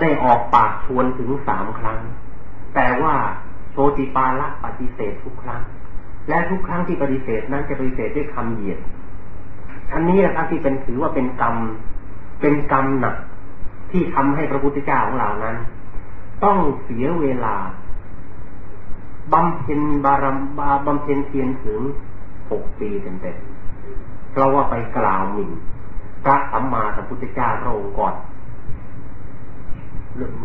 ได้ออกปากชวนถึงสามครั้ง แต่ว่าโชติปาละปฏิเสธทุกครั้ง และทุกครั้งที่ปฏิเสธนั้นจะปฏิเสธด้วยคำเหยียด อันนี้นะครับที่เป็นถือว่าเป็นกรรม เป็นกรรมหนักที่ทำให้พระพุทธเจ้าของเรานั้น ต้องเสียเวลาบำเพ็ญบารมบาบำเพ็ญเพียรถึงหกปีเต็มๆเพราะว่าไปกล่าวหมิ่นพระสัมมาสัมพุทธเจ้าพระองค์ก่อน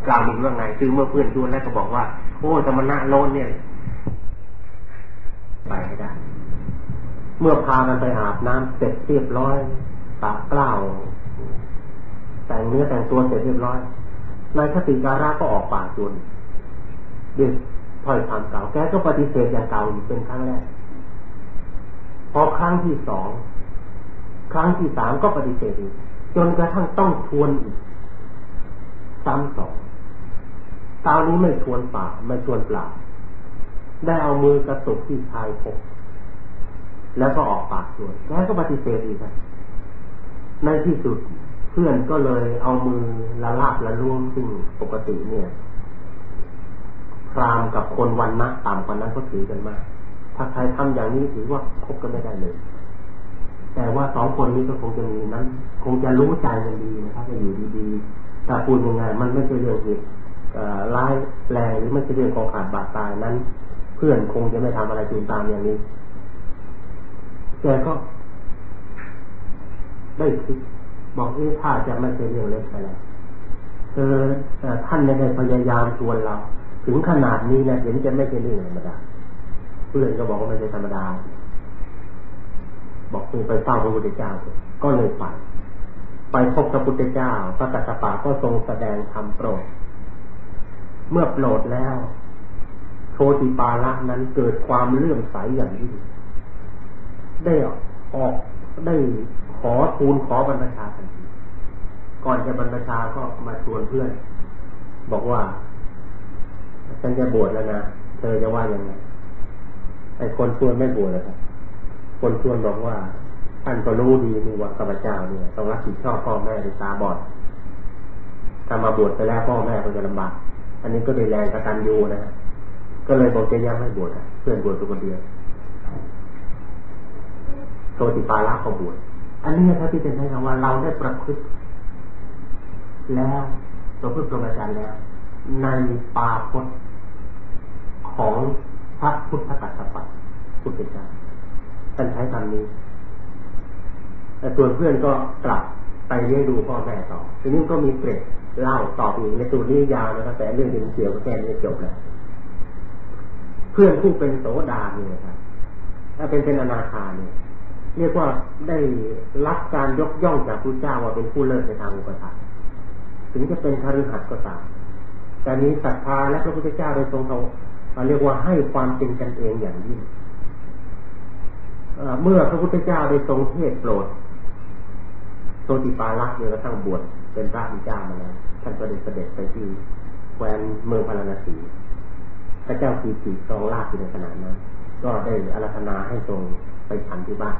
กล่าวมิ่นว่าไง คือเมื่อเพื่อนชวนแล้วก็บอกว่า โอ้สมณะโลนเนี่ยไปไม่ได้ เมื่อพากันไปอาบน้ำเสร็จเรียบร้อยตากกล้าวแต่งเนื้อแต่งตัวเสร็จเรียบร้อยนายคติการะก็ออกปากชวนดึกถ้อยคำเก่าแกก็ปฏิเสธอย่างเก่าเป็นครั้งแรกพอครั้งที่สองครั้งที่สามก็ปฏิเสธอีกจนกระทั่งต้องชวนอีก ซ้ำสองคราวนี้ไม่ชวนปากไม่ชวนปลาได้เอามือกระตุกที่ชายพกแล้วก็ออกปากชวนแล้วก็ปฏิเสธอีกนะในที่สุดเพื่อนก็เลยเอามือละลาบละล้วงซึ่งปกติเนี่ยพรามกับคนวันนะต่ำกว่านั้นก็ถือกันมากถ้าใครทำอย่างนี้ถือว่าคบกันไม่ได้เลย แต่ว่าสองคนนี้ก็คงจะมีนั้น คงจะรู้ใจกันดีนะครับจะอยู่ดีๆ แต่พูดยังไงมันไม่ใช่เรื่องเหตุร้ายแรงหรือไม่ใช่เรื่องของขาดบาดตายนั้น เพื่อนคงจะไม่ทำอะไรจูนตามอย่างนี้แต่ก็ได้คิดบอกเอ๊ะถ้าจะไม่ใช่เรื่องเล็กไปแล้วเออท่านได้พยายามชวนเรา ถึงขนาดนี้นะเห็นจะไม่ใช่เรื่องธรรมดาเพื่อนก็บอกว่าไม่ใช่ธรรมดา บอกคือไปเฝ้าพระพุทธเจ้าก็เลยไป ไปพบพระพุทธเจ้าพระกัสสปะก็ทรงแสดงธรรมโปรด เมื่อโปรดแล้ว โชติปาละนั้นเกิดความเลื่อมใสอย่างยิ่งได้ออกได้ขอทูลขอบรรพชาทันทีก่อนจะบรรพชาก็มาชวนเพื่อน บอกว่าฉันจะบวชแล้วนะเธอจะว่ายังไงไอ้คนชวนไม่บวชเลยครับคนชวนบอกว่า ท่านก็รู้ดีนี่ว่าข้าพเจ้าเนี่ยต้องรับผิดชอบพ่อแม่ในตาบอดถ้ามาบวชไปแล้วพ่อแม่ก็จะลำบากอันนี้ก็ได้แรงกระตันยูนะก็เลยบอกจะยังไม่บวชเพื่อนบวชตัวคนเดียวโทติปาละเขาบวชอันนี้ครับที่จะให้คำว่าเราได้ประพฤติแล้วตัวพฤติปรมจารย์แล้ว ในปาพจน์ของพระพุทธกัสสปะพุทธเจ้าท่านใช้คำนี้ แต่ส่วนเพื่อนก็กลับไปเลี้ยงดูพ่อแม่ต่อทีนี้ก็มีเกร็ดเล่าต่ออีกในตัวนี้ยาวนะครับแต่เรื่องเกี่ยวกับแค่นี้จบแล้วเพื่อนผู้เป็นโสดาเนี่ยครับถ้าเป็นเป็นอนาคาเนี่ย เรียกว่าได้รับการยกย่องจากพระเจ้าว่าเป็นผู้เลิศในทางอุปถัมภ์ถึงจะเป็นคาริหัดก็ตามแต่นี้ศรัทธาและพระพุทธเจ้าโดยทรงเขาเรียกว่าให้ความเป็นกันเองอย่างยิ่งเมื่อพระพุทธเจ้าได้ทรงเทศโปรด โตติปาลักษ์เนี่ยก็ตั้งบวชเป็นพระพุทธเจ้ามาแล้วท่านก็ได้เสด็จไปที่แคว้นเมืองพาราณสีพระเจ้าปีติทรงลาภอยู่ในขณะนั้น ก็ได้อารัธนาให้ทรงไปฉันที่บ้าน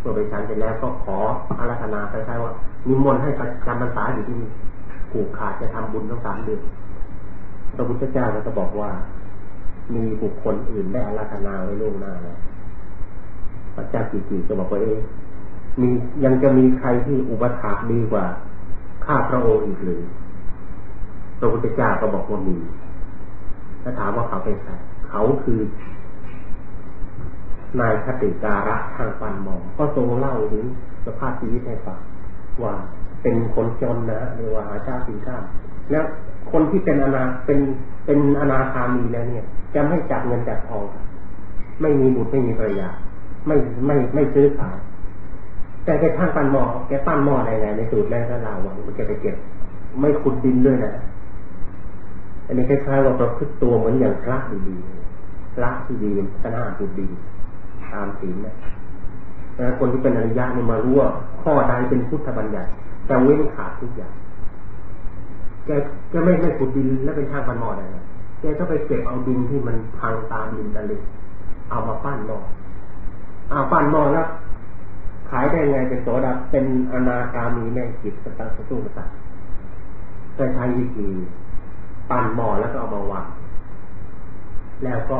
เมื่อไปฉันเสร็จแล้วก็ขออารัธนาคล้ายๆว่านิมนต์ให้ประจำพรรษาอยู่ที่นี่ผูกขาดจะทำบุญต้องสามเดือนพระพุทธเจ้าก็บอกว่า มีบุคคลอื่นได้อาราธนาไว้ล่วงหน้าแล้วพระเจ้ากี่ๆก็บอกว่าเอ๊ มียังจะมีใครที่อุปถากดีกว่าข้าพระองค์อีกหรือพระพุทธเจ้าก็บอกว่ามีถ้าถามว่าเขาเป็นใครเขาคือนายคติการะทางปันมองก็ทรงเล่าถึงสภาพชีวิตให้ฟังว่าเป็นคนจนนะหรือว่าหาชาติสีข้าแล้วคนที่เป็นอนาเป็นเป็นอนาคามีแล้วเนี่ย จะไม่จับเงินจับทอง ไม่มีบุตรไม่มีภรรยา ไม่ไม่ไม่ซื้อขาย แต่แกท่านปั้นหม้อแกปั้นหม้ออะไรไงในสูตรแรกก็เล่าว่าแกไปเก็บ ไม่ขุดดินด้วยนะอันนี้คล้ายๆว่าประพฤติตัวเหมือนอย่างพระดีๆพระที่ดีขนาดดีตามศีลนะแต่คนที่เป็นอริยะนี่มารู้ว่าข้อใดเป็นพุทธบัญญัติจะเว้นขาดทุกอย่างแกแกไม่ไม่ขุดดินแล้วเป็นช่างปั้นหม้อได้แกก็ไปเก็บเอาดินที่มันพังตามดินตะลึงเอามาปั้นหม้อเอาปั้นหม้อแล้ว ขายได้ไงเป็นโสดาเป็นอนาคามีแม่จิตสตังสตุ้งสตังก็ใช้วิธีปั้นหม้อแล้วก็เอามาวางแล้วก็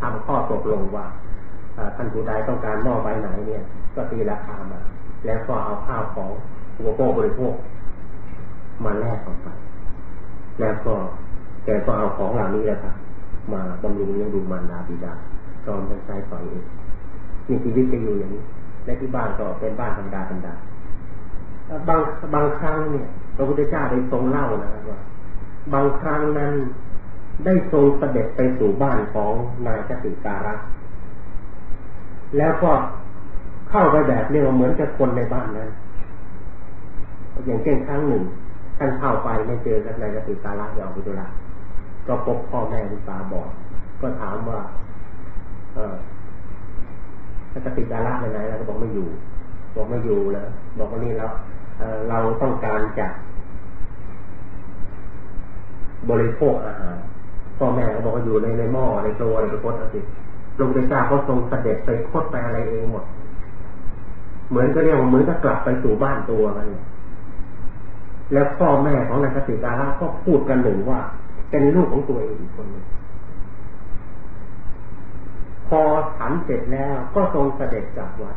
ทำข้อตกลงว่าท่านผู้ใดต้องการหม้อใบไหนเนี่ย ก็ตีราคามา แล้วก็เอาข้าวของอุปโภคบริโภคมาแลกกันไปแล้วก็แกก็เอาของเหล่านี้แหละครับมาบำรุงเลี้ยงดูมารดาบิดาจอมเป็นใจปล่อยเองนี่ชีวิตจะอยู่อย่างนี้ และที่บ้านก็เป็นบ้านธรรมดาธรรมดาบางบางครั้งเนี่ยพระพุทธเจ้าได้ทรงเล่านะครับว่า บางครั้งนั้นได้ทรงเสด็จไปสู่บ้านของนายจติการะแล้วก็เข้าไปแบบเรียกว่าเหมือนกับคนในบ้านนั้นอย่างเช่นครั้งหนึ่งท่านเข้าไปไม่เจอกันนายจติการะที่ออกไปดูแลก็พบพ่อแม่คุณตาบอดก็ถามว่า เออ ถ้าติดดาระไปไหนเราก็บอกไม่อยู่ บอกไม่อยู่แล้วบอกว่านี่เราเราต้องการจะบริโภคอาหารพ่อแม่ก็บอกว่าอยู่ในในหม้อในตัวในกระพดอะไรลงไปจ้าก็ทรงเสด็จไปคดไปอะไรเองหมด เหมือนก็เรียกว่าเหมือนจะกลับไปสู่บ้านตัวมันแล้วพ่อแม่ของนายสติการะก็พูดกันหนึ่งว่า เป็นลูกของตัวเองอีกคนหนึ่ง พอฉันเสร็จแล้วก็ทรงเสด็จกลับวัด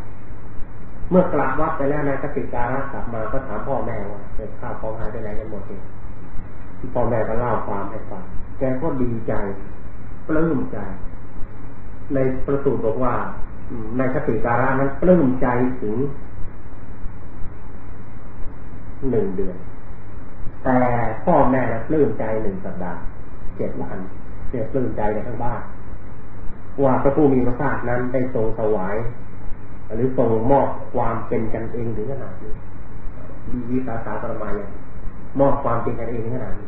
เมื่อกลับวัดไปแล้วนายกติการะกลับมาก็ถามพ่อแม่ว่าเกิดข้าวของหายไปไหนกันหมดเลยพ่อแม่ก็เล่าความให้ฟังแกก็ดีใจปลื้มใจ ในประสูตรบอกว่าในคติการะนั้นปลื้มใจถึงหนึ่งเดือน แต่พ่อแม่ปลื้มใจหนึ่งสัปดาห์เจ็ดวันเสียปลื้มใจในทั้งบ้าน ว่าพระผู้มีพระภาคนั้นได้ทรงถวาย หรือทรงมอบความเป็นกันเองถึงขนาดนี้ดีวิสาสาประมาณเลยมอบความเป็นกันเองถึงขนาดนี้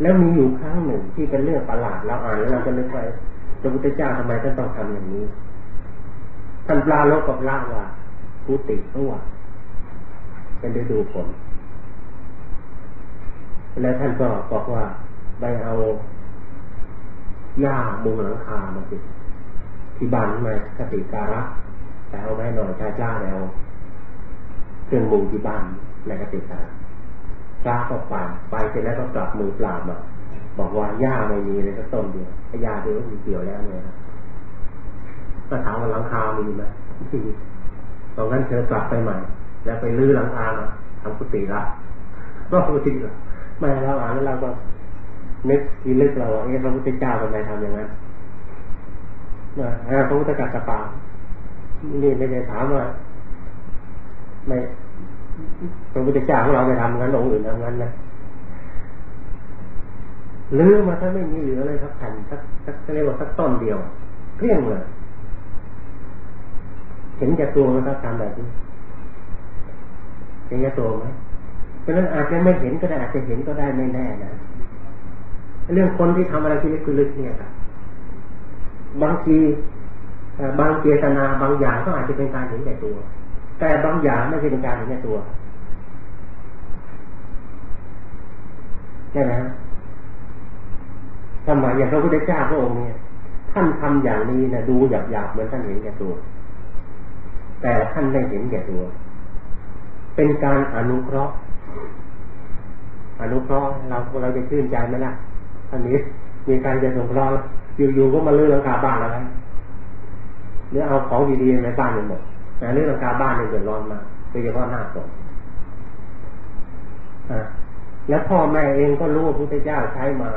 แล้วมีอยู่ครั้งหนึ่งที่เป็นเรื่องประหลาดเราอ่านแล้วเราจะนึกไปพระพุทธเจ้าทำไมท่านต้องทำอย่างนี้ท่านปลาโลกกับล่าว่ากุติตัวเป็นฤดูฝนแล้วท่านก็บอกว่าไปเอา หญ้ามุงหลังคามาสิที่บ้านมาคติการะแต่เอาไว้หน่อยชาจ้าแล้วเครื่องมุงที่บ้านในคติการะกล้าก็ไปไปเสร็จแล้วก็กลับมือเปล่ามาบอกว่าหญ้าไม่มีเลยสักต้นเดียวหญ้าเดียวมีเกี่ยวแล้วเนี่ยครับก็ถามว่าหลังคามีไหมตอนนั้นเธอกลับไปใหม่ แล้วไปลื้อหลังคาทำกุฏิละก็กุฏิละไม่แล้วอ่านแล้วเราก็ นึกทีลึกเราว่าเอ๊ะพระพุทธเจ้าทำไมทำอย่างนั้นนะพระพุทธกัสสปานี่ไม่ได้ถามว่าไม่พระพุทธเจ้าของเราไม่ทำงั้นองค์อื่นทำงั้นนะลือมาถ้าไม่มีเหลือเลยสักแผ่นสักสักเรียกว่าสักต้นเดียวเพี้ยงเลยเห็นแก่ตัวมันก็ทำแบบนี้เห็นแก่ตัวไหมเพราะนั้นอาจจะไม่เห็นก็ได้อาจจะเห็นก็ได้ไม่แน่นะ เรื่องคนที่ทำอะไรที่ลึกๆเนี่ยครับบางทีบางเจตนาบางอย่างก็อาจจะเป็นการเห็นแก่ตัว แต่บางอย่างไม่ใช่เป็นการเห็นแก่ตัวใช่ไหมทำไมอย่างพระพุทธเจ้าพระองค์เนี่ยท่านทำอย่างนี้นะดูหยาบๆเหมือนท่านเห็นแก่ตัว แต่ท่านไม่เห็นแก่ตัว เป็นการอนุเคราะห์อนุเคราะห์เราเราจะชื่นใจไหมล่ะ อันนี้มีการจะส่งเราอยู่ๆก็มาเลื่อนหลังคาบ้านแล้วนะหรือเอาของดีๆในบ้านไปหมดแต่เรื่องหลังคาบ้านเนี่ยเดือดร้อนมากโดยเฉพาะหน้าฝนแล้วพ่อแม่เองก็รู้ว่าพุทธเจ้าใช้มา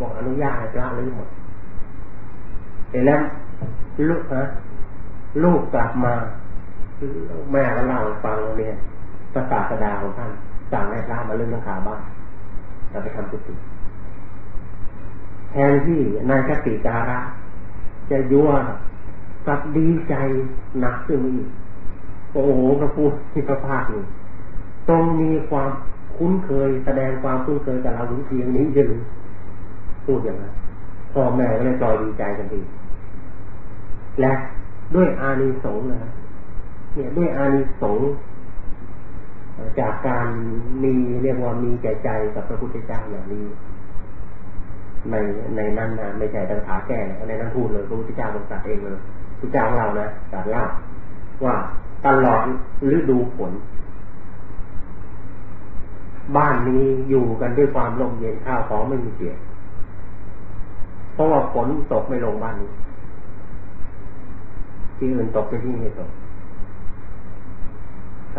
บอกอนุญาตให้พระรื้อหมดเห็นแล้วลูกฮะลูกกลับมาแม่ก็เล่าฟังเนี่ยภาษาสดาของท่านสั่งให้พระมาเลื่อนหลังคาบ้านเราไปทำกุฏิ แทนที่นายคติจาระ จะยั่วกับดีใจหนักขึ้นอีกโอ้โหพระพูดที่พระภาคนี่ตรงมีความคุ้นเคยแสดงความคุ้นเคยกับเราถึงเพียงนี้ยังพูดอย่างนั้นพ่อแม่ก็เลยจอยดีใจกันดีและด้วยอานิสงส์นะเนี่ยด้วยอานิสงส์จากการมีเรียกว่ามีใจใจกับพระพุทธเจ้าอย่างนี้ ในในนั้นนะไม่ใช่ตังขาแก่ในนั้นพูดเลยพระพุทธเจ้าทรงตรัสเองเลยพระเจ้าของเรานะตรัสเล่าว่าตลอดฤดูฝนบ้านนี้อยู่กันด้วยความลมเย็นข้าวของไม่มีเสียเพราะว่าฝนตกไม่ลงบ้านนี้ ที่อื่นตกไปที่นี่ตก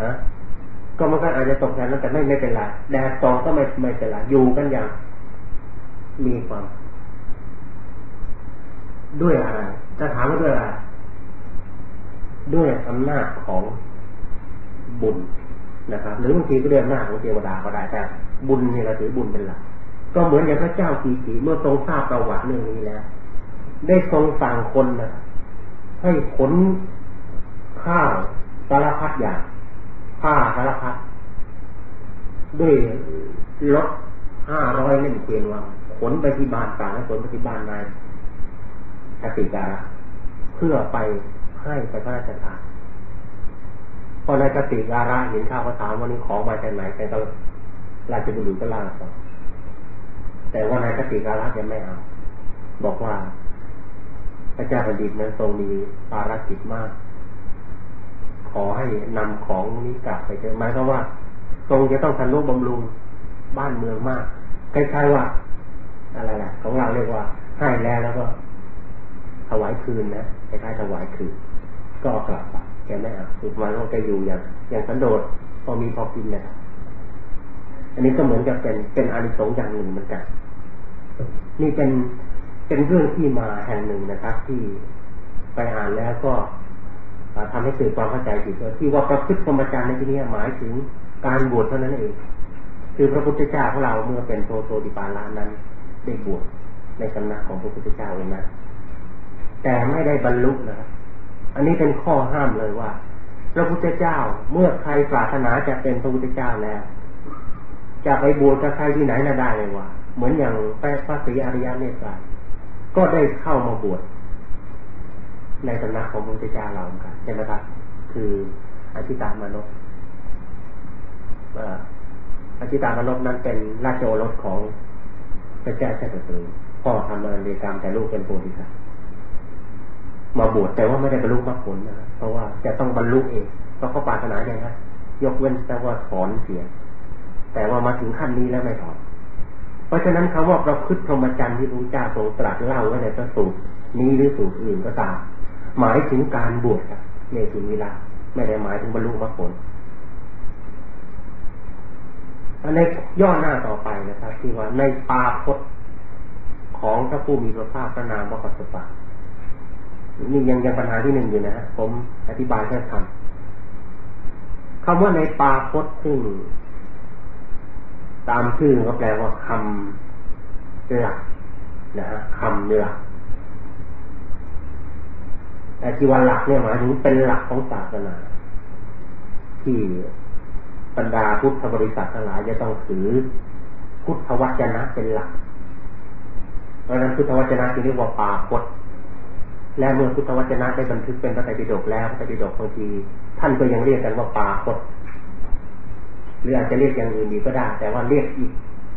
ฮะก็มันก็อาจจะตกแทนแล้วแต่ไม่ไม่เป็นไรแดดตกก็ไม่ไม่เป็นไรอยู่กันอย่าง มีความ ด้วยอะไรจะถามว่าด้วยอะไรด้วยอำนาจของบุญนะครับ หรือบางทีก็เรื่องหน้าของเทวดาก็ได้แต่บุญเนี่ยเราถือบุญเป็นหลักก็เหมือนอย่างพระเจ้ากีสีเมื่อทรงทราบประวัติเรื่องนี้แล้ว ได้ทรงสั่งคนนะให้ขนข้าวสารพัดอย่างผ้าสารพัดด้วยรถห้าร้อยเล่มเกวียนวัง ขนไปที่บ้านต่างขนไปที่บ้านนายคติการะเพื่อไปให้ไปพระราชทานพอในกติการะเห็นข้าวก็ถามวันนี้ของมาจากไหนแกก็ราชบุรุษก็ล่าต่อแต่ว่านายกติการะยังไม่เอา บอกว่าพระเจ้าแผ่นดินนั้นทรงมีภารกิจมาก ขอให้นำของนี้กลับไปเจอหมายก็ว่า ทรงจะต้องทำนุบำรุงบ้านเมืองมากคล้ายๆว่า อะไรล่ะของเราเรียกว่าให้แล้วแล้วก็ถวายคืนนะคล้ายๆถวายคืน ก็กลับไปแกไม่เอาสุดมาเขาแกอยู่อย่าง อย่างสันโดษพอมีพอกินนี่ยอันนี้ก็เหมือนกับเป็นเป็นอานิสงส์อย่างหนึ่งเหมือนกัน นี่เป็นเป็นเรื่องที่มาแห่งหนึ่งนะครับ ที่ไปอ่านแล้วก็ทำให้เกิดความเข้าใจผิดที่ว่าประพฤติธรรมจารย์ในที่นี้หมายถึงการบวชเท่านั้นเอง คือพระพุทธเจ้าของเราเมื่อเป็นโตโตดิปาลานั้น ได้บวชในสำนักของพระพุทธเจ้าเองนะ แต่ไม่ได้บรรลุนะครับอันนี้เป็นข้อห้ามเลยว่า พระพุทธเจ้าเมื่อใครปรารถนาจะเป็นพระพุทธเจ้าแล้ว จะไปบวชกับใครที่ไหนน่าได้เลยว่า เหมือนอย่างพระศรีอริยเมตไตรก็ได้เข้ามาบวชในสำนักของพระพุทธเจ้าเราเหมือนกันใช่ไหมครับคืออธิตามานพอธิตามานพนั้นเป็นราชโอรสของ พระเจ้าชาติตรีพ่อทำมาเรียกรรมแต่ลูกเป็นโพธิสัตว์มาบวชแต่ว่าไม่ได้บรรลุมรรคผลนะเพราะว่าจะต้องบรรลุเองเพราะเขาปรารถนาอย่างนั้นยกเว้นแต่ว่าถอนเสีย แต่ว่ามาถึงขั้นนี้แล้วไม่ถอนเพราะฉะนั้นคำว่าประพฤติพรหมจรรย์ที่พระเจ้าทรงตรัสเล่าไว้ในพระสูตรนี้หรือสูตรอื่นก็ตามหมายถึงการบวชครับในถึงเวลาไม่ได้หมายถึงบรรลุมรรคผล ในย่อหน้าต่อไปนะครับที่ว่าในปาพจน์ของพระผู้มีพระภาคพระนามว่ากัสสปะนี่ยังยังปัญหาที่หนึ่งอยู่นะผมอธิบายแค่คำคำว่าในปาพจน์ซึ่งตามชื่อก็แปลว่าคำหลักนะฮะคำหลักแต่ที่ว่าหลักเนี่ยหมายถึงเป็นหลักของศาสนาที่ บรรดาพุทธบริษัททั้งหลายจะต้องถือพุทธวจนะเป็นหลัก เพราะนั้นพุทธวจนะที่เรียกว่าปาพจน์และเมื่อพุทธวจนะได้บันทึกเป็นพระไตรปิฎกแล้วพระไตรปิฎกบางทีท่านก็ยังเรียกกันว่าปาคตหรืออาจจะเรียกอย่างอื่นดีก็ได้ แต่ว่าเรียกอีก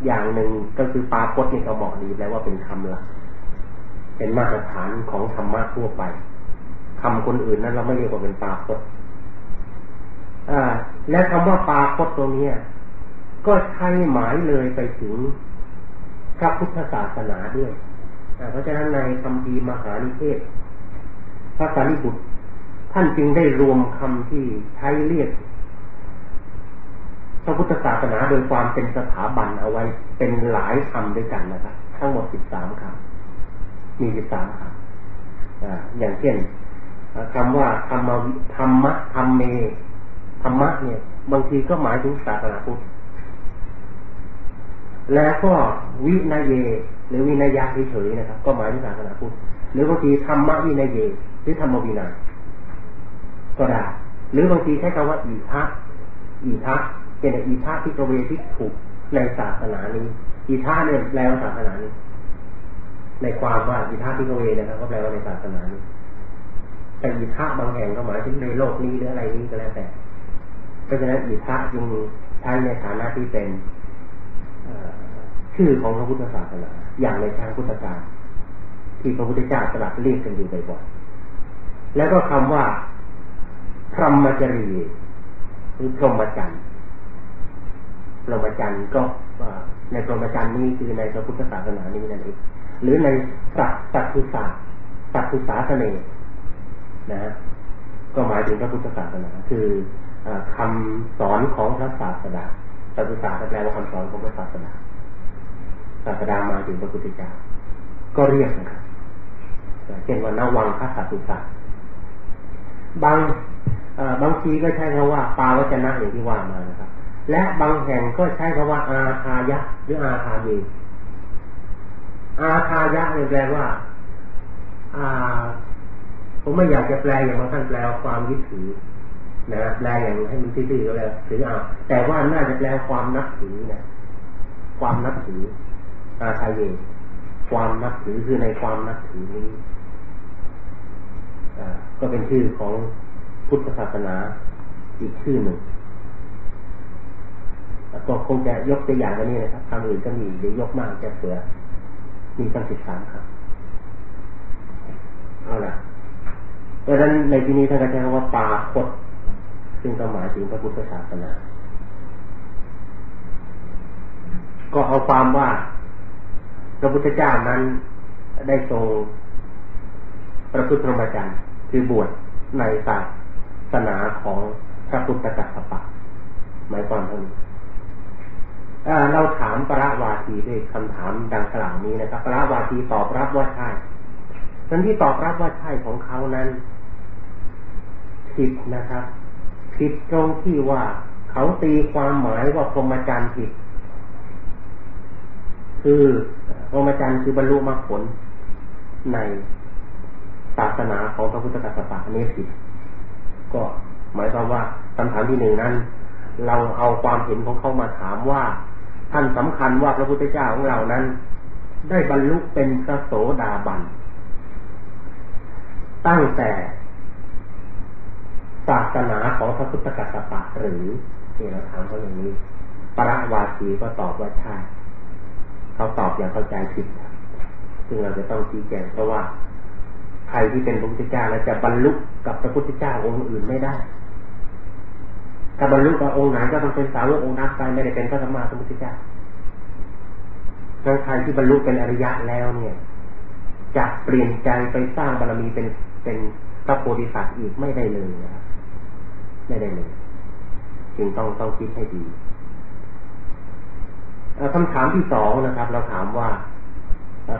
อย่างหนึ่งก็คือปาคตนี่ก็เหมาะดีแล้วว่าเป็นคำหลักเป็นมาตรฐานของธรรมะทั่วไปคำคนอื่นนั้นเราไม่เรียกว่าเป็นปาคต อ่า และคำว่าปาคตตรงนี้ก็ใช้หมายเลยไปถึงพระพุทธศาสนาด้วยเพราะฉะนั้นในคำพีมหานิเทศ พระสารีบุตร ท่านจึงได้รวมคำที่ใช้เรียกพระพุทธศาสนาโดยความเป็นสถาบันเอาไว้เป็นหลายคำด้วยกันนะครับทั้งหมดสิบสามคำมีสิบสามคำอย่างเช่นคำว่าธรรมธรรมะธรรมเม รรมะเนี่ย บางทีก็หมายถึงศาสนาพุทธแล้วก็วินัยเย หรือวินัยะเฉยๆนะครับ ก็หมายถึงศาสนาพุทธหรือบางทีธรรมะวินัยเย หรือธรรมวินัยก็ได้หรือบางทีใช้คำว่าอีทะอีทะเป็นอีทะที่กระเวที่ถูกในศาสนานี้อีทะเนี่ยแปลว่าศาสนานี้ ในความว่าอีทะที่กระเวนะครับก็แปลว่าในศาสนานี้แต่อีทะบางแห่งก็หมายถึงในโลกนี้หรืออะไรนี้ก็แล้วแต่ เพราะฉะนั้นอีทะจึงใช้ในฐานะที่เป็นชื่อของพระพุทธศาสนาอย่างในทางพุทธการที่พระพุทธเจ้าตรัสเรียกกันอยู่บ่อยๆแล้วก็คำว่าพรหมจรีหรือพรหมจรรย์พรหมจรรย์ก็ในพรหมจรรย์นี้คือในพระพุทธศาสนานี้นั่นเองหรือในสัตสัตตุศาสตร์สัตตุศาสนนะก็หมายถึงพระพุทธศาสนา คือ คำสอนของพระศาสดาศาสตร์แปลว่าคำสอนของพระศาสนาศาสดามาถึงพระพุทธเจ้าก็เรียกนะครับเช่นว่านวังพระศาสตร์บางบางทีก็ใช้คำว่าปาวจนะอย่างที่ว่ามานะครับ และบางแห่งก็ใช้คำว่า อาคายะ หรืออาคาเยอาคายะเนี่ยแปลว่า อ่า ผมไม่อยากจะแปลอย่างบางท่านแปลความยึดถือ นะแปลอย่างให้มันซื่อๆก็แล้วถือเอาแต่ว่าน่าจะแปลความนับถือนะความนับถืออาคาเยความนับถือคือในความนับถือนี้ก็เป็นชื่อของพุทธศาสนาอีกชื่อหนึ่งก็คงจะยกตัวอย่างกันนี้นะครับคำอื่นก็มีเดี๋ยวยกมากจะเสือมีตั้งสิบสามครับเอาละเพราะฉะนั้นในที่นี้ท่านก็ใช้คำว่าปาคด ซึ่งก็หมายถึงพระพุทธศาสนา ก็เอาความว่าพระพุทธเจ้านั้นได้ทรงประพฤติธรรมจรรย์คือบวชในศาสนาของพระพุทธกัสสปะหมายความว่าเราถามพระวาทีด้วยคำถามดังกล่าวนี้นะครับพระวาทีตอบรับว่าใช่ทันที่ตอบรับว่าใช่ของเขานั้นผิดนะครับ ผิดตรงที่ว่าเขาตีความหมายว่าพรหมจรรย์ผิด คือพรหมจรรย์คือบรรลุมรรคผลในศาสนาของพระพุทธกัสสปะนี้ผิด ก็หมายความว่าคำถามที่หนึ่งนั้น เราเอาความเห็นของเขามาถามว่า ท่านสำคัญว่าพระพุทธเจ้าของเรานั้น ได้บรรลุเป็นพระโสดาบัน ตั้งแต่ ศาสนาของพระพุทธกัสสปะหรือที่เราถามเขาอย่างนี้ปรวาทีก็ตอบว่าใช่เขาตอบอย่างเข้าใจผิดซึ่งเราจะต้องชี้แจงเพราะว่า ใครที่เป็นพระพุทธเจ้าแล้วจะบรรลุกับพระพุทธเจ้าองค์อื่นไม่ได้ถ้าบรรลุกับองค์ไหนก็ต้องเป็นสาวกองค์นั้นไปไม่ได้เป็นพระสัมมาสัมพุทธเจ้าถ้าใครที่บรรลุเป็นอริยะแล้วเนี่ย จะเปลี่ยนใจไปสร้างบารมีเป็นเป็นพระโพธิสัตว์อีกไม่ได้เลยนะครับ ไม่ได้เลยจึงต้องต้องคิดให้ดีคำถามที่สองนะครับ เราถามว่า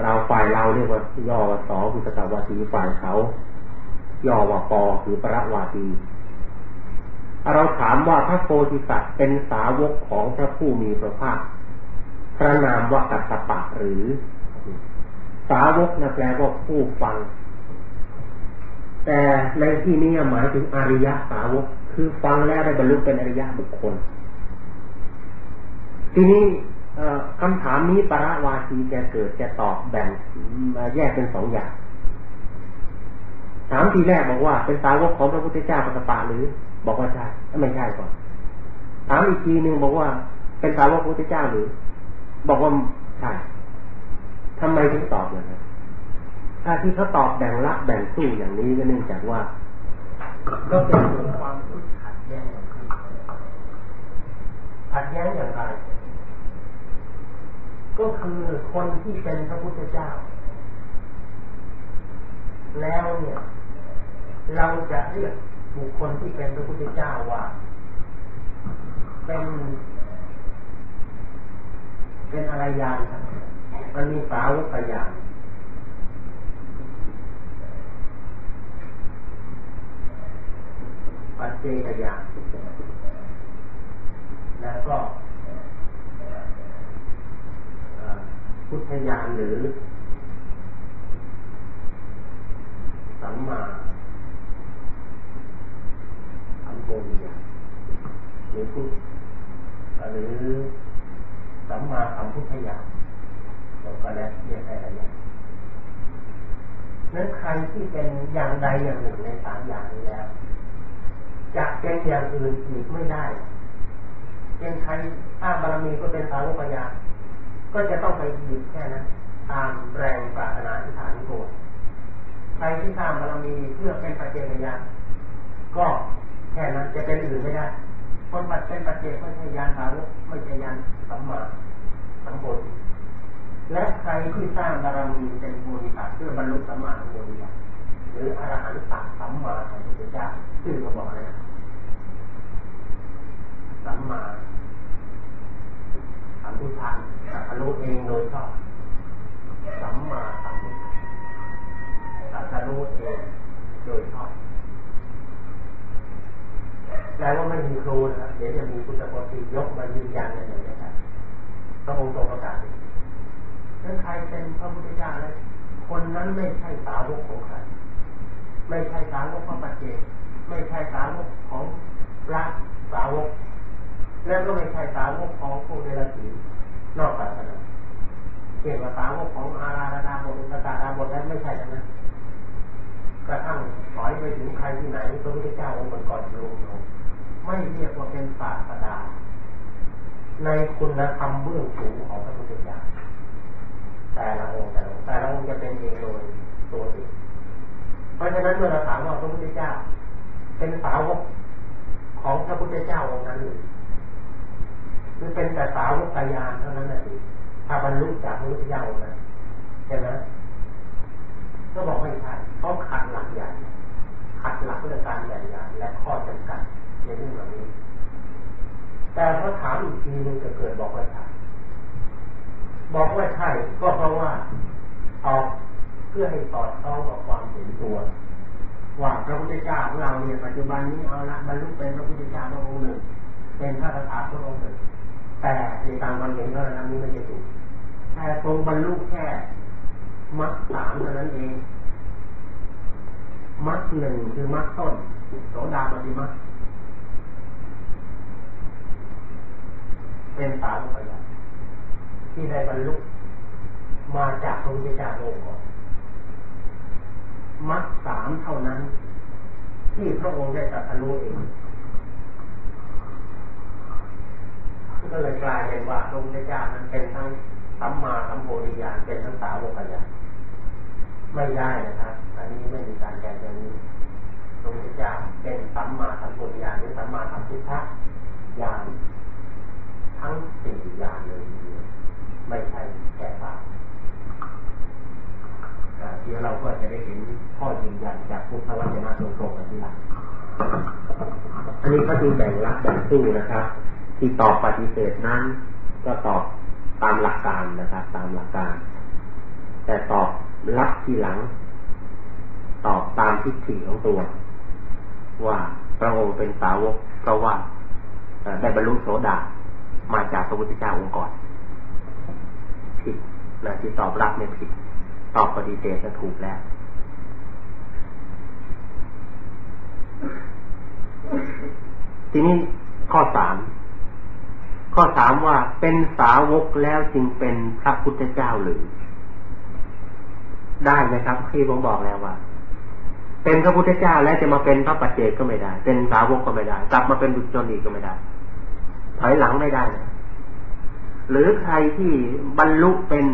เราฝ่ายเราเรียกว่าย่อว่าสอคือสตวาทีฝ่ายเขา ย่อว่าปอคือประวาทีเราถามว่าพระโพธิสัตว์เป็นสาวกของพระผู้มีพระภาคพระนามว่ากัสปะหรือ สาวกนะแปลว่าผู้ฟัง แต่ในที่นี้หมายถึงอริยสาวก คือฟังแล้วได้บรรลุเป็นอริยบุคคล ทีนี้คำถามนี้ปราวาทีจะเกิดจะตอบแบ่งแยกเป็นสองอย่าง ถามทีแรกบอกว่า เป็นสาวกของพระพุทธเจ้าปฏิปาหรือ บอกว่าใช่ไม่ใช่ก่อน ถามอีกทีหนึ่งบอกว่า เป็นสาวกพระพุทธเจ้าหรือ บอกว่าใช่ทำไมถึงตอบอย่างนั้นถ้าที่เขาตอบแบ่งละแบ่งสู้อย่างนี้ก็เนื่องจากว่า ก็เป็นความขัดแย้ง ขัดแย้งอย่างไร ก็คือคนที่เป็นพระพุทธเจ้า แล้วเนี่ย เราจะเรียกบุคคลที่เป็นพระพุทธเจ้าว่า เป็น เป็นอะไรยานครับมันมีสาวกยานปัจเจกยาน แล้วก็พุทธญาณหรือ สัมมาอัมโพธิญาณหรือพุทธหรือสัมมาสัมพุทธญาณเราก็แล้วเรียกอะไรอย่างนั้นใครที่เป็นอย่างใดอย่างหนึ่งในสามอย่างนี้แล้วจะเป็นอย่างอื่นอีกไม่ได้ เป็นใครอ้างบารมีก็เป็นสาวกปัญญา ก็จะต้องไปหยิบแค่นั้นตามแรงปรารถนาที่ฐานนิโกใครที่สร้างบารมีเพื่อเป็นปัจเจกยาก็แค่นั้นจะเป็นอื่นไม่ได้คนปัจเป็นปัจเจกไม่ใช่ยานสาวกไม่ใช่ยานสัมมาสัมโพธิและใครที่สร้างบารมีเป็นโพธิสัตว์เพื่อบรรลุสัมมาสัมโพธิญาณหรืออรหันตสัมมาสัมพุทธเจ้าชื่อก็บอกเลยสัมมา สัมพุทธังสัพรู้เองโดยชอบสัมมาสัมพุทธัสัพรู้เองโดยชอบแปลว่าไม่มีครูนะครับเดี๋ยวจะมีพุทธปฏิยกมายืนยันในอย่างนี้ครับพระองค์ทรงประกาศถ้าใครเป็นพระพุทธเจ้าแล้วคนนั้นไม่ใช่สาวกของใคร ไม่ใช่สาวกของปัจเจกไม่ใช่สาวกของพระสาวก แล้วก็ไม่ใช่สาวกของพวกเดรัจฉีนอกศาสนาเกี่ยวกับสาวกของอาราธนาบทอุตตาราบทนั้นไม่ใช่ทั้งนั้นกระทั่งถอยไปถึงใครที่ไหนพระพุทธเจ้าองค์ก่อนลงไม่เรียกว่าเป็นศาสดา ในคุณธรรมเบื้องสูงของพระพุทธเจ้าแต่ละองค์แต่ละองค์แต่ละองค์จะเป็นเองโดยตัวเองเพราะฉะนั้นเมื่อเราถามว่าพระพุทธเจ้า เป็นสาวกของพระพุทธเจ้าองค์นั้นหรือ คือเป็นแต่สาวกกายานเท่านั้นนะถ้าบรรลุจากพระพุทธเจ้าองค์นั้นใช่ไหมก็บอกไม่ใช่เขาขัดหลักใหญ่ขัดหลักเรื่องการแบ่งงานและข้อจำกัดในเรื่องเหล่านี้ แต่พอถามอีกทีนึงจะเกิดบอกว่าใช่บอกว่าใช่ก็เพราะว่าเอาเพื่อให้สอดคล้องกับความเห็นตัวว่าพระพุทธเจ้าของเราเนี่ยปัจจุบันนี้เอาละบรรลุเป็นพระพุทธเจ้าพระองค์หนึ่งเป็นพระคาถาพระองค์หนึ่ง แต่ในตามความเห็นก็นั้นนี้ไม่ใช่ถูกแต่ตรงบรรลุแค่มรรคสามเท่านั้นเองมรรคหนึ่งคือมรรคต้นโสดาปฏิมรรคเป็นสาวกยาที่ได้บรรลุมาจากพระพุทธเจ้าโลกก่อนมรรคสามเท่านั้น ที่พระองค์ได้ตรัสรู้เอง ก็เลยกลายเป็นว่าพระพุทธเจ้านั้นเป็นทั้งสัมมาสัมโพธิญาณเป็นทั้งสาวกญาณไม่ได้นะครับ อันนี้ไม่มีการแก้ตรงนี้พระพุทธเจ้าเป็นสัมมาสัมโพธิญาณหรือสัมมาสัมพุทธญาณทั้งสี่ญาณเลยไม่ใช่แค่ปากเดี๋ยวเราก็จะได้เห็นข้อยืนยันจากพุทธวจนะตรงๆกันที่หลังอันนี้ก็คือแบ่งรับแบ่งสู้นะครับ ที่ตอบปฏิเสธนั้น ก็ตอบตามหลักการนะครับ ตามหลักการ แต่ตอบรับทีหลัง ตอบตามทิฏฐิของตัว ว่าพระองค์เป็นสาวกเพราะว่าได้บรรลุโสดามาจากพระพุทธเจ้าองค์ก่อนผิดนะที่ตอบรับเนี่ยผิด ตอบปฏิเสธจะถูกแล้วทีนี้ข้อสาม ข้อสามว่าเป็นสาวกแล้วจึงเป็นพระพุทธเจ้าหรือ ได้ไหมครับที่ผมบอกแล้วว่า เป็นพระพุทธเจ้าแล้วจะมาเป็นพระปัจเจกก็ไม่ได้ เป็นสาวกก็ไม่ได้ กลับมาเป็นบุตรชนอีกก็ไม่ได้ ถอยหลังไม่ได้นะหรือใครที่บรรลุเป็น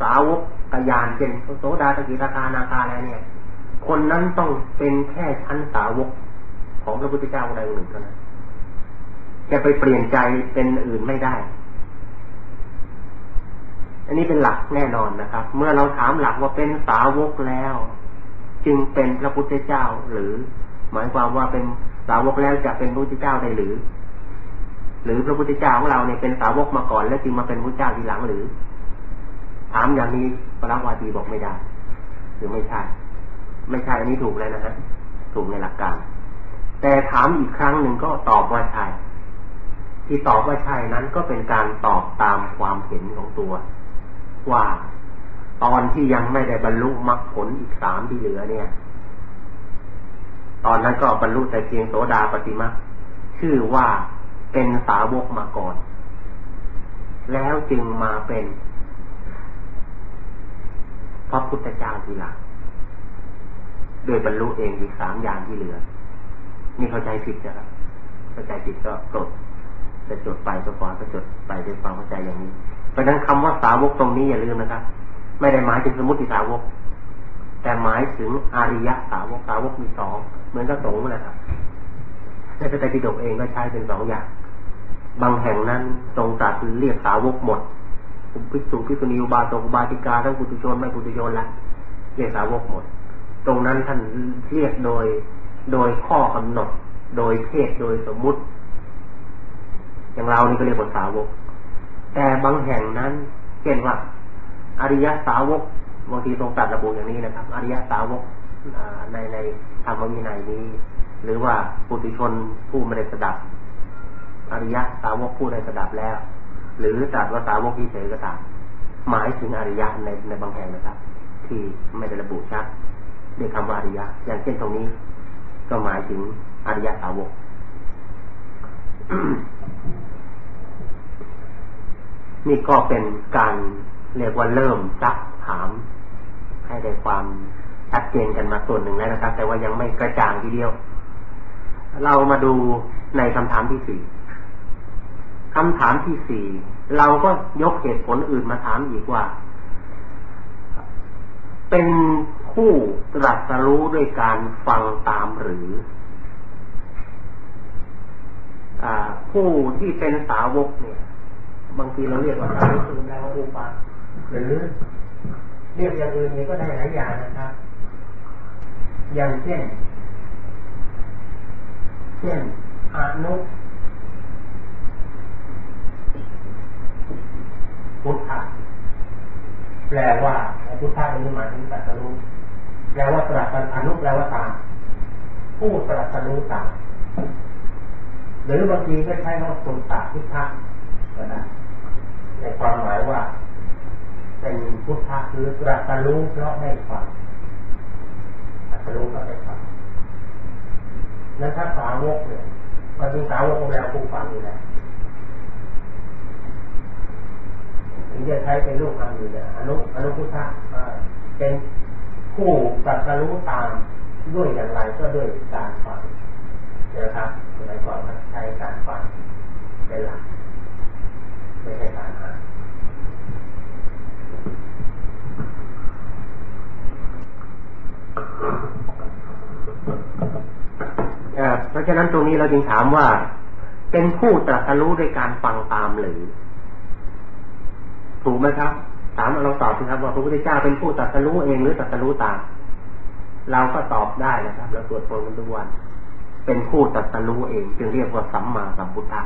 สาวกกยานเป็นโสดาสกิทาคานาคาแล้วเนี่ย คนนั้นต้องเป็นแค่ชั้นสาวกของพระพุทธเจ้าใดหนึ่งเท่านั้น จะไปเปลี่ยนใจเป็นอื่นไม่ได้ อันนี้เป็นหลักแน่นอนนะครับ เมื่อเราถามหลักว่าเป็นสาวกแล้ว จึงเป็นพระพุทธเจ้าหรือ หมายความว่าเป็นสาวกแล้วจะเป็นพระพุทธเจ้าได้หรือ หรือพระพุทธเจ้าของเราเนี่ยเป็นสาวกมาก่อน แล้วจึงมาเป็นพระเจ้าทีหลังหรือ ถามอย่างนี้พระวาทีบอกไม่ได้หรือไม่ใช่ ไม่ใช่อันนี้ถูกเลยนะฮะถูกในหลักการ แต่ถามอีกครั้งหนึ่งก็ตอบว่าใช่ ที่ตอบว่าใช่นั้นก็เป็นการตอบตามความเห็นของตัว ว่าตอนที่ยังไม่ได้บรรลุมรรคผลอีกสามที่เหลือเนี่ย ตอนนั้นก็บรรลุแต่เพียงโสดาปฏิมาชื่อว่าเป็นสาวกมาก่อน แล้วจึงมาเป็นพระพุทธเจ้าทีหลังโดยบรรลุเองอีกสามอย่างที่เหลือ นี่เข้าใจผิดนะครับเข้าใจผิดก็กด จะจดไปก็ขอก็จดไปด้วยความเข้าใจอย่างนี้ เพราะนั้นคำว่าสาวกตรงนี้อย่าลืมนะครับ ไม่ได้หมายถึงสมุติสาวก แต่หมายถึงอาริยะสาวกสาวกมีสองเหมือนกับสงฆ์นะครับในพระไตรปิฎกเองก็ใช้เป็นสองอย่าง บางแห่งนั้นทรงตรัสเรียกสาวกหมดภิกษุภิกษุณีอุบาสกอุบาสิกาทั้งปุถุชนไม่ปุถุชนละเรียกสาวกหมด ตรงนั้นท่านเรียกโดยโดยข้อกำหนด โดยเพศโดยสมมุติ อย่างเรานี่ก็เรียกว่าสาวก แต่บางแห่งนั้นเช่นว่าอริยสาวกบางทีทรงตัดระบุอย่างนี้นะครับ อริยสาวกในในธรรมวินัยนี้ หรือว่าปุถุชนผู้ไม่ได้สดับ อริยสาวกผู้ได้สดับแล้ว หรือจัดว่าสาวกที่เฉยก็ตามหมายถึงอริยะในในบางแห่งนะครับ ที่ไม่ได้ระบุชัดด้วยคำว่าอริยะ อย่างเช่นตรงนี้ ก็หมายถึงอริยสาวก นี่ก็เป็นการเรียกว่าเริ่มซักถาม ให้ได้ความชัดเจนกันมาส่วนหนึ่งแล้วนะครับ แต่ว่ายังไม่กระจ่างทีเดียว เรามาดูในคำถามที่สี่คำถามที่สี่เราก็ยกเหตุผลอื่นมาถามอีกว่า เป็นผู้ตรัสรู้ด้วยการฟังตามหรืออผู้ที่เป็นสาวกเนี่ย บางทีเราเรียกว่าสาวกคือแปลว่าผู้ฟังหรือเรียกอย่างอื่นนี่ก็ได้หลายอย่างนะครับ อย่างเช่น เช่นอนุพุทธะแปลว่าพุทธะนี้หมายถึงตรัสรู้แปลว่าตรัสอนุแปลว่าตามผู้ตรัสรู้ตามหรือบางทีก็ใช้คำว่าสุตตะพุทธะก็ได้ ในความหมายว่า เป็นพุทธะคือตรัสรู้เพราะให้ฟังตรัสรู้เพราะให้ฟังนั้นถ้าสาวกเนี่ยมาดูสาวกของเราผู้ฟังนี่แหละถึงจะใช้เป็นรูปคำอยู่เนี่ยอนุอนุพุทธะเป็นผู้ตรัสรู้ตามด้วยอย่างไรก็ด้วยการฟังนะครับสมัยก่อนใช้การฟังเป็นหลัก ไม่ใช่การอ่าเพราะฉะนั้นตรงนี้เราจึงถามว่า เป็นผู้ตรัสรู้ด้วยการฟังตามหรือ ถูกไหมครับ ถามเราตอบสิครับว่าพระพุทธเจ้าเป็นผู้ตรัสรู้เองหรือตรัสรู้ตาม เราก็ตอบได้นะครับเราตรวจสอบกันทุกวัน เป็นผู้ตรัสรู้เอง จึงเรียกว่าสัมมาสัมพุทธะ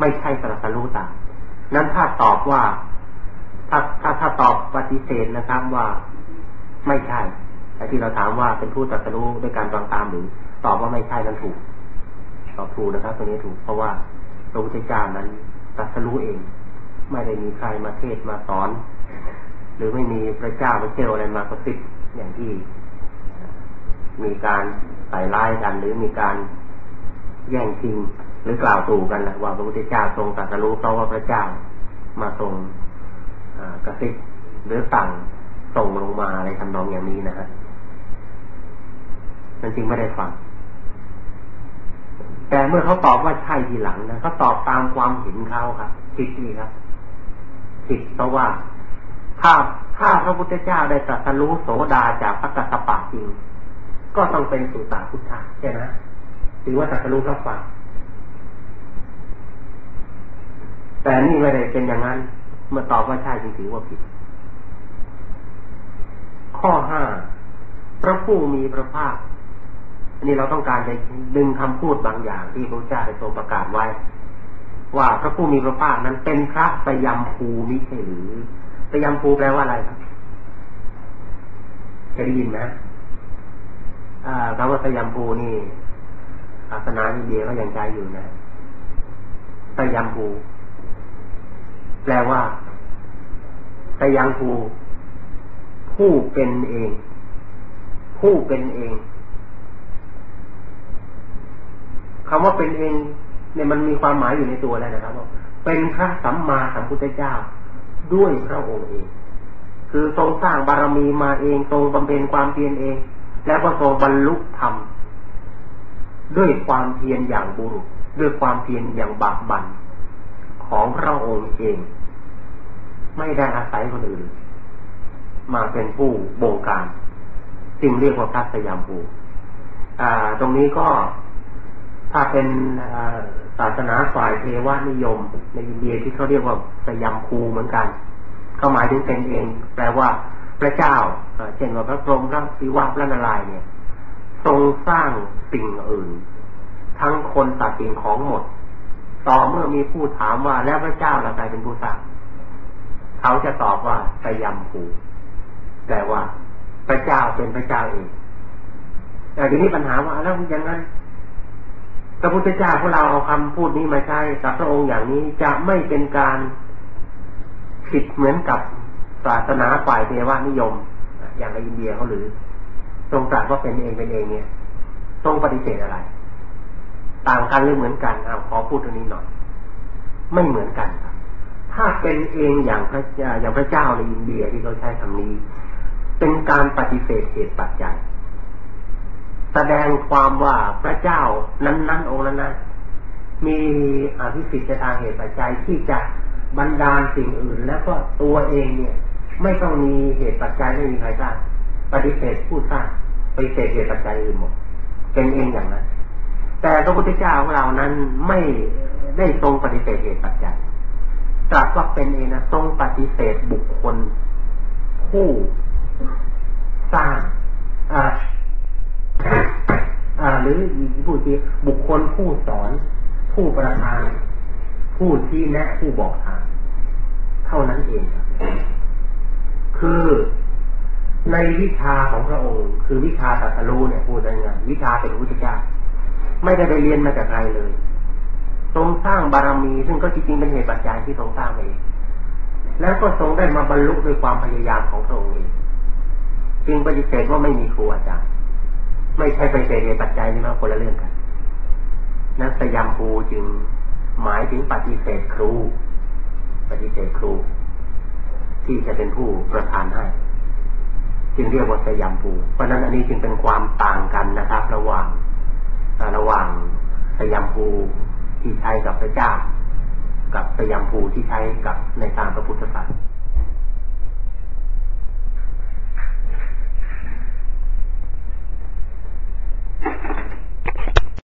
ไม่ใช่ตรัสรู้ตาม นั้นถ้าตอบว่า ถ้าถ้าถ้าตอบปฏิเสธนะครับว่าไม่ใช่แต่ที่เราถามว่าเป็นผู้ตรัสรู้ด้วยการฟังตามหรือ ตอบว่าไม่ใช่นั้นถูกตอบถูกนะครับตรงนี้ถูกเพราะว่าพระพุทธเจ้านั้นตรัสรู้เอง ไม่ได้มีใครมาเทศมาสอน หรือไม่มีพระเจ้าพระเจ้าอะไรมากระซิบอย่างที่ มีการใส่ร้ายกันหรือมีการแย่งชิง หรือกล่าวตู่กันแหละว่าพระพุทธเจ้าทรงตรัสรู้เพราะว่าพระเจ้ามาทรงกระซิบหรือสั่งส่งลงมาอะไรทำนองอย่างนี้นะฮะมันจริงไม่ได้ฟัง แต่เมื่อเขาตอบว่าใช่ทีหลังนะเขาตอบตามความเห็นเขาครับผิดนี่ครับผิดเพราะว่าถ้าถ้าพระพุทธเจ้าได้ตรัสรู้โสดาจากพระกัสสปะจริง ก็ต้องเป็นสุตตาพุทธะใช่ไหมถือว่าตรัสรู้เขาฟัง แต่นี่ไม่ได้เป็นอย่างนั้น เมื่อตอบว่าใช่จึงถือว่าผิด ข้อห้าพระผู้มีพระภาคอันนี้เราต้องการจะดึงคำพูดบางอย่างที่พระเจ้าได้ทรงประกาศไว้ ว่าพระผู้มีพระภาคนั้นเป็นพระสยามภูมิใช่หรือสยามภูแปลว่าอะไรครับเคยได้ยินไหมคำว่าสยามภูนี่ศาสนาอินเดียก็ยังใจอยู่นะสยามภู แปลว่าสยามภูผู้เป็นเอง ผู้เป็นเองคำว่าเป็นเองเนี่ยมันมีความหมายอยู่ในตัวแล้วนะครับว่าเป็นพระสัมมาสัมพุทธเจ้า ด้วยพระองค์เอง คือทรงสร้างบารมีมาเองทรงบำเพ็ญความเพียรเอง แล้วก็ทรงบรรลุธรรมด้วยความเพียรอย่างบุรุษ ด้วยความเพียรอย่างบากบั่น ของพระองค์เอง ไม่ได้อาศัยคนอื่น มาเป็นผู้บงการ จึงเรียกว่าพระสยามภูตรงนี้ก็ถ้าเป็นศาสนาฝ่ายเทวนิยม ในอินเดียที่เขาเรียกว่าสยามคูเหมือนกันเขาหมายถึงเป็นเอง แปลว่าพระเจ้าเช่นว่าพระพรหมพระศิวะพระนารายณ์เนี่ย ทรงสร้างสิ่งอื่น ทั้งคนสัตว์สิ่งของหมด ต่อเมื่อมีผู้ถามว่าแล้วพระเจ้าเราใครเป็นผู้สร้างเขาจะตอบว่าสยามภูแต่ว่าพระเจ้าเป็นพระเจ้าเองแต่ทีนี้ปัญหาว่าแล้วอย่างนั้นพระพุทธเจ้าของเราเอาคำพูดนี้มาใช้กับพระองค์อย่างนี้จะไม่เป็นการผิดเหมือนกับศาสนาฝ่ายเทวานิยม อย่างในอินเดียเขาหรือทรงตรัสว่าเป็นเองเป็นเองเนี่ยทรงปฏิเสธอะไร ต่างกันหรือเหมือนกันเอาขอพูดตรงนี้หน่อย ไม่เหมือนกันครับ ถ้าเป็นเองอย่างพระเจ้าอย่างพระเจ้าในอินเดียที่เขาใช้คำนี้ เป็นการปฏิเสธเหตุปัจจัยแสดงความว่าพระเจ้านั้นๆองค์นั้นๆมีอภิสิทธิ์ทางเหตุปัจจัยที่จะบรรดาลสิ่งอื่น แล้วก็ตัวเองเนี่ย ไม่ต้องมีเหตุปัจจัยไม่มีใครสร้างปฏิเสธผู้สร้างปฏิเสธเหตุปัจจัยอื่นหมดเป็นเองอย่างนั้น แต่พระพุทธเจ้าของเรานั้นไม่ได้ทรงปฏิเสธเหตุปัจจัยตรัสว่าเป็นเองนะทรงปฏิเสธบุคคล ผู้สร้างอ่าหรือผู้ที่บุคคลผู้สอน ผู้ประทาน ผู้ที่แนะผู้บอกทางเท่านั้นเองคือในวิชาของพระองค์ คือวิชาตรัสรู้เนี่ยพูดง่ายๆวิชาเป็นพุทธเจ้า ไม่ได้ไปเรียนมาจากใครเลยทรงสร้างบารมี ซึ่งก็จริงๆเป็นเหตุปัจจัยที่ทรงสร้างเองแล้วก็ทรงได้มาบรรลุด้วยความพยายามของพระองค์เองจึงปฏิเสธว่าไม่มีครูอาจารย์ ไม่ใช่ไปเสดปัจจัยนี่มาคนละเรื่องกันนักสยามภูจึงหมายถึงปฏิเสธครู ปฏิเสธครู ที่จะเป็นผู้ประทานให้จึงเรียกว่าสยามภูเพราะนั้นอันนี้จึงเป็นความต่างกันนะครับ ระหว่าง ระหว่างสยามภูที่ใช้กับพระเจ้า กับสยามภูที่ใช้กับในทางพระพุทธศาสนา